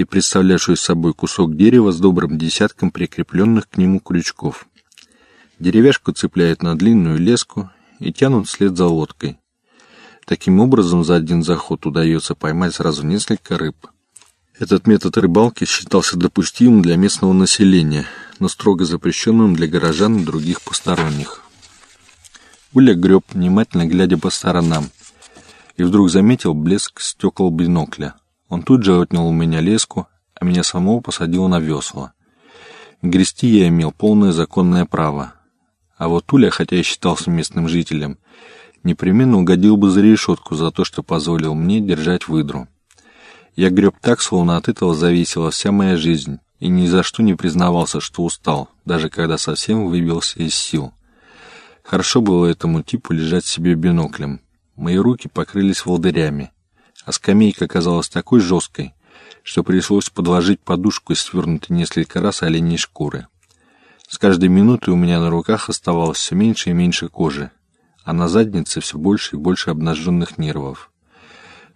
и представлявшую собой кусок дерева с добрым десятком прикрепленных к нему крючков. Деревяшку цепляют на длинную леску и тянут вслед за лодкой. Таким образом, за один заход удается поймать сразу несколько рыб. Этот метод рыбалки считался допустимым для местного населения, но строго запрещенным для горожан и других посторонних. Уля греб, внимательно глядя по сторонам, и вдруг заметил блеск стекол бинокля. Он тут же отнял у меня леску, а меня самого посадил на весла. Грести я имел полное законное право. А вот Уля, хотя и считался местным жителем, непременно угодил бы за решетку за то, что позволил мне держать выдру. Я греб так, словно от этого зависела вся моя жизнь, и ни за что не признавался, что устал, даже когда совсем выбился из сил. Хорошо было этому типу лежать себе биноклем. Мои руки покрылись волдырями, а скамейка оказалась такой жесткой, что пришлось подложить подушку из свернутой несколько раз оленей шкуры. С каждой минутой у меня на руках оставалось все меньше и меньше кожи, а на заднице все больше и больше обнаженных нервов.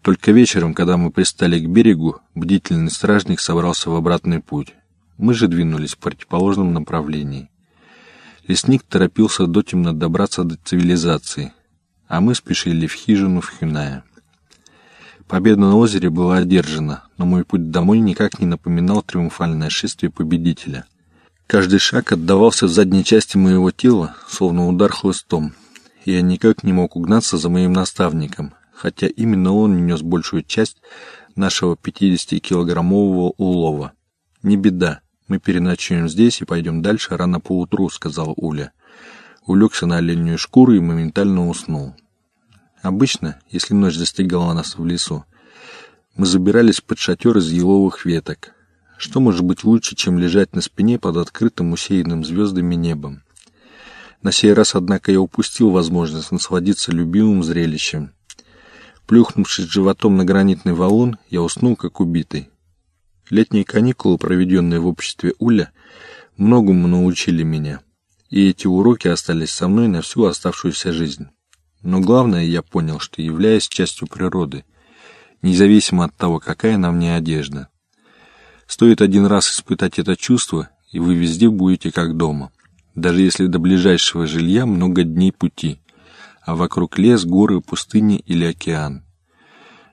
Только вечером, когда мы пристали к берегу, бдительный стражник собрался в обратный путь. Мы же двинулись в противоположном направлении. Лесник торопился дотемно добраться до цивилизации, а мы спешили в хижину в Хюная. Победа на озере была одержана, но мой путь домой никак не напоминал триумфальное шествие победителя. Каждый шаг отдавался в задней части моего тела, словно удар хлыстом, и я никак не мог угнаться за моим наставником, хотя именно он нес большую часть нашего 50-килограммового улова. «Не беда, мы переночуем здесь и пойдем дальше рано поутру», — сказал Уля. Улегся на оленью шкуру и моментально уснул. Обычно, если ночь застигала нас в лесу, мы забирались под шатер из еловых веток, что может быть лучше, чем лежать на спине под открытым усеянным звездами небом? На сей раз, однако, я упустил возможность насладиться любимым зрелищем. Плюхнувшись животом на гранитный валун, я уснул как убитый. Летние каникулы, проведенные в обществе Уля, многому научили меня, и эти уроки остались со мной на всю оставшуюся жизнь. Но главное, я понял, что являюсь частью природы, независимо от того, какая на мне одежда. Стоит один раз испытать это чувство, и вы везде будете как дома. Даже если до ближайшего жилья много дней пути, а вокруг лес, горы, пустыни или океан.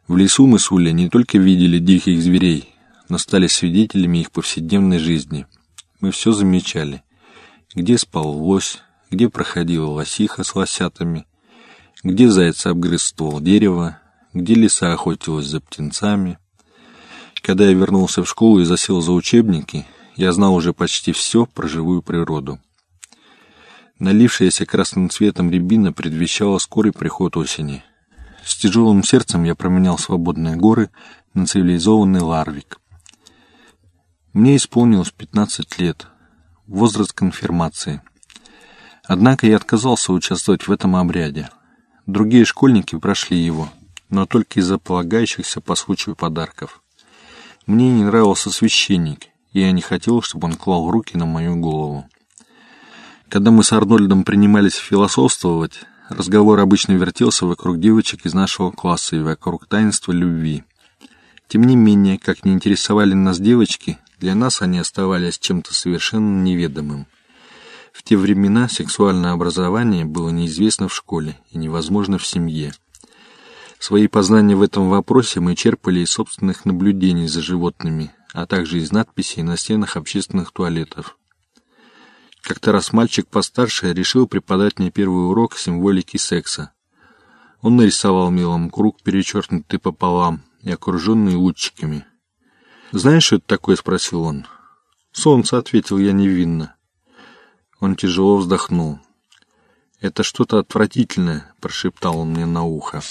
В лесу мы с Улей не только видели диких зверей, но стали свидетелями их повседневной жизни. Мы все замечали. Где спал лось, где проходила лосиха с лосятами, где заяц обгрыз ствол дерева, где лиса охотилась за птенцами, когда я вернулся в школу и засел за учебники, я знал уже почти все про живую природу. Налившаяся красным цветом рябина предвещала скорый приход осени. С тяжелым сердцем я променял свободные горы на цивилизованный Ларвик. Мне исполнилось 15 лет, возраст конфирмации. Однако я отказался участвовать в этом обряде. Другие школьники прошли его, но только из-за полагающихся по случаю подарков. Мне не нравился священник, и я не хотел, чтобы он клал руки на мою голову. Когда мы с Арнольдом принимались философствовать, разговор обычно вертелся вокруг девочек из нашего класса и вокруг таинства любви. Тем не менее, как не интересовали нас девочки, для нас они оставались чем-то совершенно неведомым. В те времена сексуальное образование было неизвестно в школе и невозможно в семье. Свои познания в этом вопросе мы черпали из собственных наблюдений за животными, а также из надписей на стенах общественных туалетов. Как-то раз мальчик постарше решил преподать мне первый урок символики секса. Он нарисовал мелом круг, перечеркнутый пополам и окруженный лучиками. «Знаешь, что это такое?» — спросил он. «Солнце», — ответил я невинно. Он тяжело вздохнул. «Это что-то отвратительное», — прошептал он мне на ухо.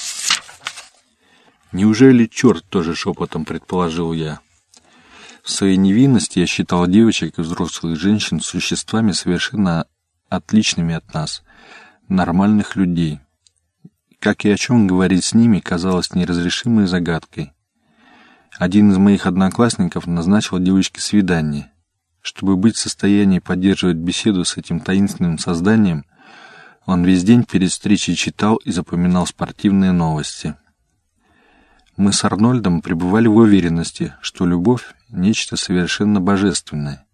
Неужели черт тоже шепотом предположил я? В своей невинности я считал девочек и взрослых женщин существами совершенно отличными от нас, нормальных людей. Как и о чем говорить с ними, казалось неразрешимой загадкой. Один из моих одноклассников назначил девочке свидание. Чтобы быть в состоянии поддерживать беседу с этим таинственным созданием, он весь день перед встречей читал и запоминал спортивные новости. Мы с Арнольдом пребывали в уверенности, что любовь — нечто совершенно божественное.